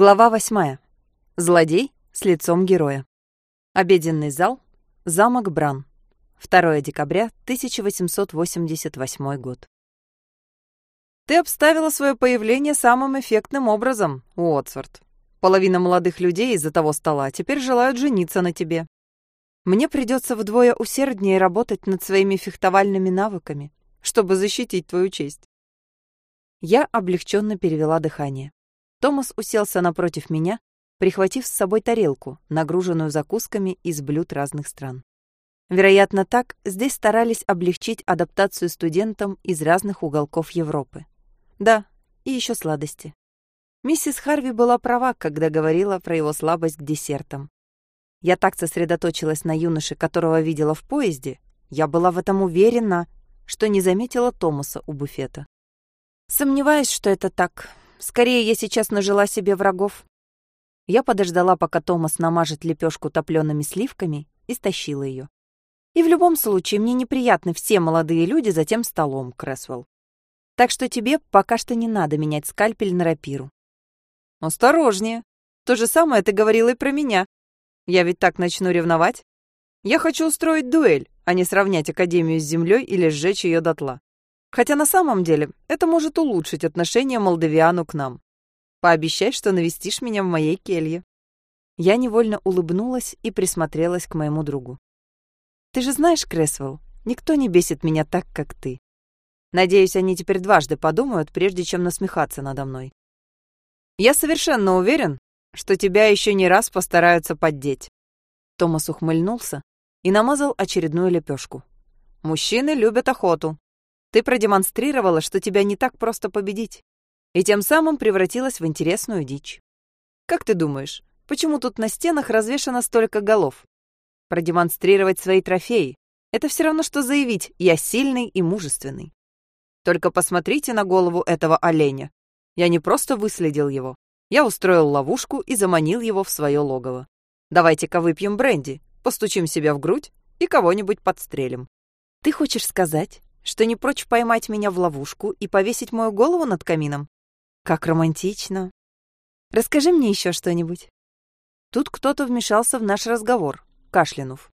Глава восьмая. Злодей с лицом героя. Обеденный зал. Замок Бран. 2 декабря 1888 год. Ты обставила свое появление самым эффектным образом, Уотсворт. Половина молодых людей из-за того стола теперь желают жениться на тебе. Мне придется вдвое усерднее работать над своими фехтовальными навыками, чтобы защитить твою честь. Я облегченно перевела дыхание. Томас уселся напротив меня, прихватив с собой тарелку, нагруженную закусками из блюд разных стран. Вероятно, так здесь старались облегчить адаптацию студентам из разных уголков Европы. Да, и еще сладости. Миссис Харви была права, когда говорила про его слабость к десертам. Я так сосредоточилась на юноше, которого видела в поезде, я была в этом уверена, что не заметила Томаса у буфета. Сомневаюсь, что это так, Скорее, я сейчас нажила себе врагов. Я подождала, пока Томас намажет лепешку топлеными сливками, и стащила ее. И в любом случае, мне неприятны все молодые люди за тем столом, Крэсвелл. Так что тебе пока что не надо менять скальпель на рапиру. Осторожнее. То же самое ты говорила и про меня. Я ведь так начну ревновать. Я хочу устроить дуэль, а не сравнять Академию с землей или сжечь ее дотла. Хотя на самом деле это может улучшить отношение Молдавиану к нам. Пообещай, что навестишь меня в моей келье». Я невольно улыбнулась и присмотрелась к моему другу. «Ты же знаешь, Кресвелл, никто не бесит меня так, как ты. Надеюсь, они теперь дважды подумают, прежде чем насмехаться надо мной. Я совершенно уверен, что тебя еще не раз постараются поддеть». Томас ухмыльнулся и намазал очередную лепешку. «Мужчины любят охоту, ты продемонстрировала, что тебя не так просто победить, и тем самым превратилась в интересную дичь. Как ты думаешь, почему тут на стенах развешано столько голов? Продемонстрировать свои трофеи — это все равно, что заявить «я сильный и мужественный». Только посмотрите на голову этого оленя. Я не просто выследил его. Я устроил ловушку и заманил его в свое логово. Давайте-ка выпьем бренди, постучим себя в грудь и кого-нибудь подстрелим. Ты хочешь сказать, что не прочь поймать меня в ловушку и повесить мою голову над камином. Как романтично. Расскажи мне еще что-нибудь. Тут кто-то вмешался в наш разговор, кашлянув.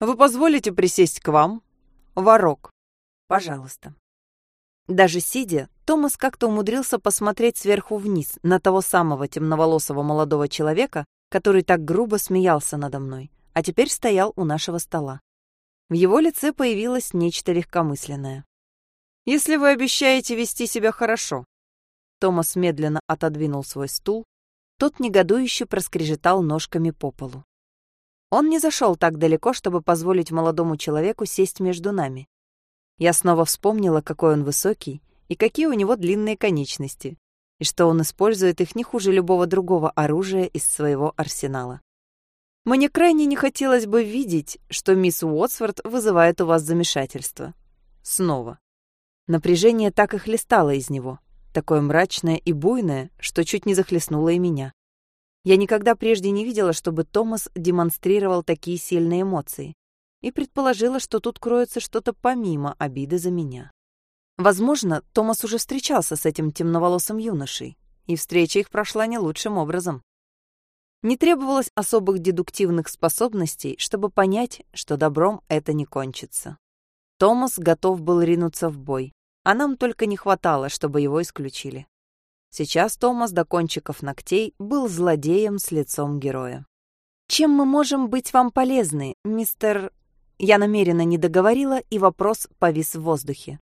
Вы позволите присесть к вам? Ворок. Пожалуйста. Даже сидя, Томас как-то умудрился посмотреть сверху вниз на того самого темноволосого молодого человека, который так грубо смеялся надо мной, а теперь стоял у нашего стола. В его лице появилось нечто легкомысленное. «Если вы обещаете вести себя хорошо». Томас медленно отодвинул свой стул, тот негодующе проскрежетал ножками по полу. Он не зашел так далеко, чтобы позволить молодому человеку сесть между нами. Я снова вспомнила, какой он высокий и какие у него длинные конечности, и что он использует их не хуже любого другого оружия из своего арсенала. Мне крайне не хотелось бы видеть, что мисс Уотсворт вызывает у вас замешательство. Снова. Напряжение так и хлестало из него, такое мрачное и буйное, что чуть не захлестнуло и меня. Я никогда прежде не видела, чтобы Томас демонстрировал такие сильные эмоции, и предположила, что тут кроется что-то помимо обиды за меня. Возможно, Томас уже встречался с этим темноволосым юношей, и встреча их прошла не лучшим образом. Не требовалось особых дедуктивных способностей, чтобы понять, что добром это не кончится. Томас готов был ринуться в бой, а нам только не хватало, чтобы его исключили. Сейчас Томас до кончиков ногтей был злодеем с лицом героя. «Чем мы можем быть вам полезны, мистер...» Я намеренно не договорила, и вопрос повис в воздухе.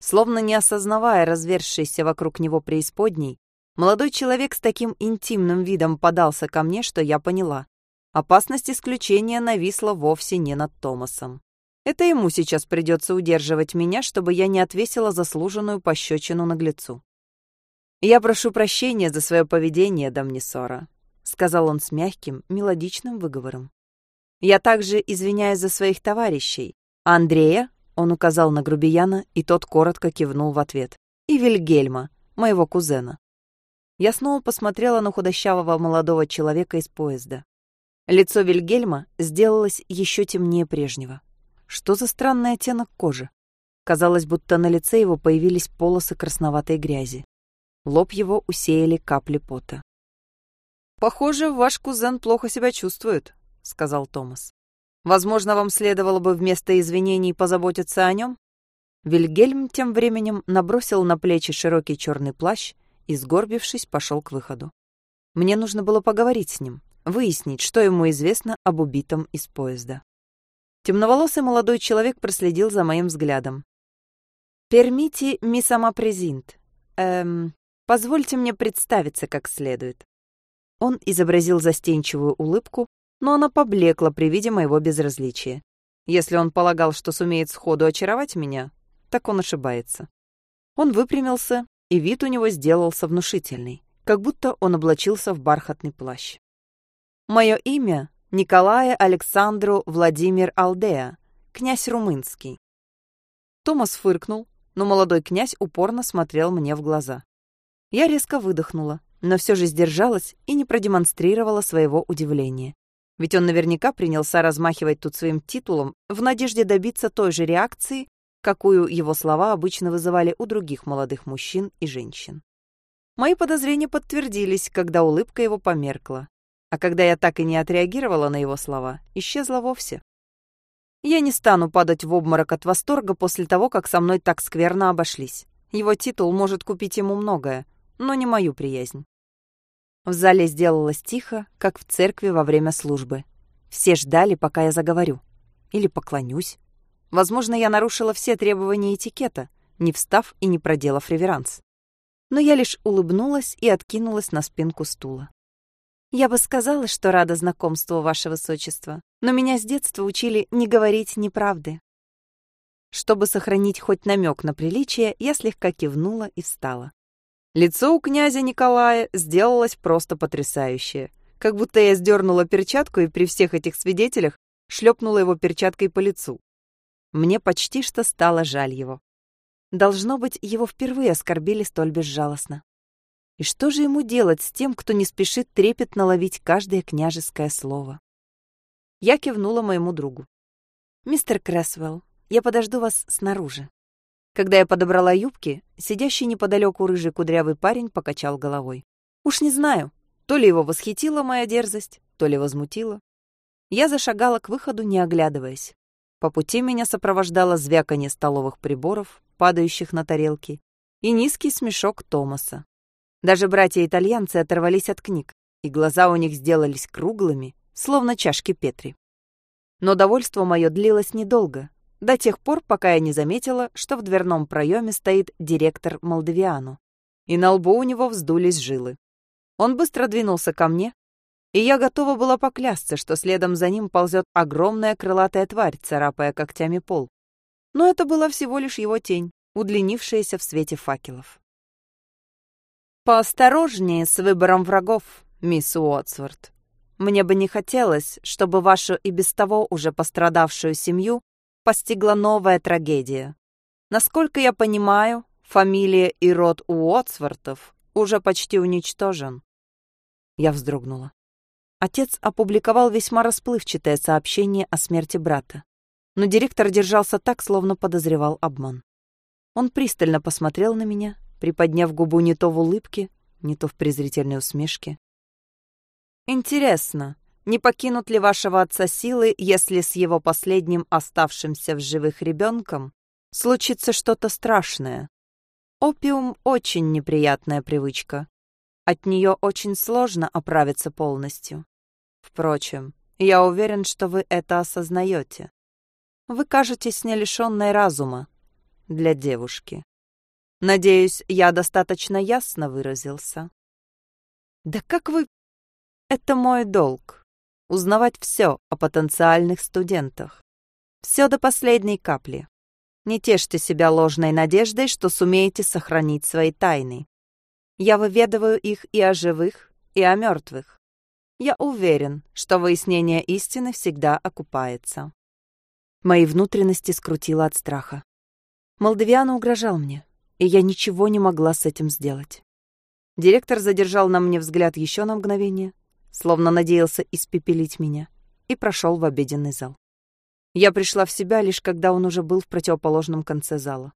Словно не осознавая развершейся вокруг него преисподней, Молодой человек с таким интимным видом подался ко мне, что я поняла. Опасность исключения нависла вовсе не над Томасом. Это ему сейчас придется удерживать меня, чтобы я не отвесила заслуженную пощечину наглецу. «Я прошу прощения за свое поведение, Дамнисора», — сказал он с мягким, мелодичным выговором. «Я также извиняюсь за своих товарищей. Андрея?» — он указал на грубияна, и тот коротко кивнул в ответ. «И Вильгельма, моего кузена. Я снова посмотрела на худощавого молодого человека из поезда. Лицо Вильгельма сделалось еще темнее прежнего. Что за странный оттенок кожи? Казалось, будто на лице его появились полосы красноватой грязи. Лоб его усеяли капли пота. «Похоже, ваш кузен плохо себя чувствует», — сказал Томас. «Возможно, вам следовало бы вместо извинений позаботиться о нем?» Вильгельм тем временем набросил на плечи широкий черный плащ и, сгорбившись, пошел к выходу. Мне нужно было поговорить с ним, выяснить, что ему известно об убитом из поезда. Темноволосый молодой человек проследил за моим взглядом. «Пермите ми сама презинт. Эм, позвольте мне представиться как следует». Он изобразил застенчивую улыбку, но она поблекла при виде моего безразличия. Если он полагал, что сумеет сходу очаровать меня, так он ошибается. Он выпрямился, и вид у него сделался внушительный, как будто он облачился в бархатный плащ. «Мое имя — Николая Александру Владимир Алдея, князь Румынский». Томас фыркнул, но молодой князь упорно смотрел мне в глаза. Я резко выдохнула, но все же сдержалась и не продемонстрировала своего удивления. Ведь он наверняка принялся размахивать тут своим титулом в надежде добиться той же реакции, какую его слова обычно вызывали у других молодых мужчин и женщин. Мои подозрения подтвердились, когда улыбка его померкла, а когда я так и не отреагировала на его слова, исчезла вовсе. Я не стану падать в обморок от восторга после того, как со мной так скверно обошлись. Его титул может купить ему многое, но не мою приязнь. В зале сделалось тихо, как в церкви во время службы. Все ждали, пока я заговорю. Или поклонюсь. Возможно, я нарушила все требования этикета, не встав и не проделав реверанс. Но я лишь улыбнулась и откинулась на спинку стула. Я бы сказала, что рада знакомству, Ваше Высочество, но меня с детства учили не говорить неправды. Чтобы сохранить хоть намек на приличие, я слегка кивнула и встала. Лицо у князя Николая сделалось просто потрясающее, как будто я сдернула перчатку и при всех этих свидетелях шлепнула его перчаткой по лицу. Мне почти что стало жаль его. Должно быть, его впервые оскорбили столь безжалостно. И что же ему делать с тем, кто не спешит трепетно ловить каждое княжеское слово? Я кивнула моему другу. «Мистер Крэсвелл, я подожду вас снаружи». Когда я подобрала юбки, сидящий неподалеку рыжий кудрявый парень покачал головой. Уж не знаю, то ли его восхитила моя дерзость, то ли возмутила. Я зашагала к выходу, не оглядываясь. По пути меня сопровождало звяканье столовых приборов, падающих на тарелки, и низкий смешок Томаса. Даже братья-итальянцы оторвались от книг, и глаза у них сделались круглыми, словно чашки Петри. Но довольство мое длилось недолго, до тех пор, пока я не заметила, что в дверном проеме стоит директор Молдавиану, и на лбу у него вздулись жилы. Он быстро двинулся ко мне, и я готова была поклясться, что следом за ним ползет огромная крылатая тварь, царапая когтями пол. Но это была всего лишь его тень, удлинившаяся в свете факелов. «Поосторожнее с выбором врагов, мисс Уотсворт. Мне бы не хотелось, чтобы вашу и без того уже пострадавшую семью постигла новая трагедия. Насколько я понимаю, фамилия и род Уотсвортов уже почти уничтожен». Я вздрогнула. Отец опубликовал весьма расплывчатое сообщение о смерти брата, но директор держался так, словно подозревал обман. Он пристально посмотрел на меня, приподняв губу не то в улыбке, не то в презрительной усмешке. «Интересно, не покинут ли вашего отца силы, если с его последним оставшимся в живых ребенком случится что-то страшное? Опиум — очень неприятная привычка. От нее очень сложно оправиться полностью. Впрочем, я уверен, что вы это осознаете. Вы кажетесь не лишенной разума для девушки. Надеюсь, я достаточно ясно выразился. Да как вы... Это мой долг. Узнавать все о потенциальных студентах. Все до последней капли. Не тешьте себя ложной надеждой, что сумеете сохранить свои тайны. Я выведываю их и о живых, и о мертвых. Я уверен, что выяснение истины всегда окупается. Мои внутренности скрутило от страха. Молдавиана угрожал мне, и я ничего не могла с этим сделать. Директор задержал на мне взгляд еще на мгновение, словно надеялся испепелить меня, и прошел в обеденный зал. Я пришла в себя лишь когда он уже был в противоположном конце зала.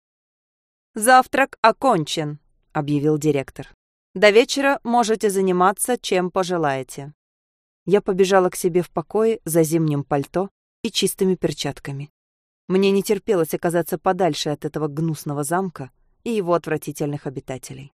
«Завтрак окончен», — объявил директор. До вечера можете заниматься, чем пожелаете». Я побежала к себе в покое за зимним пальто и чистыми перчатками. Мне не терпелось оказаться подальше от этого гнусного замка и его отвратительных обитателей.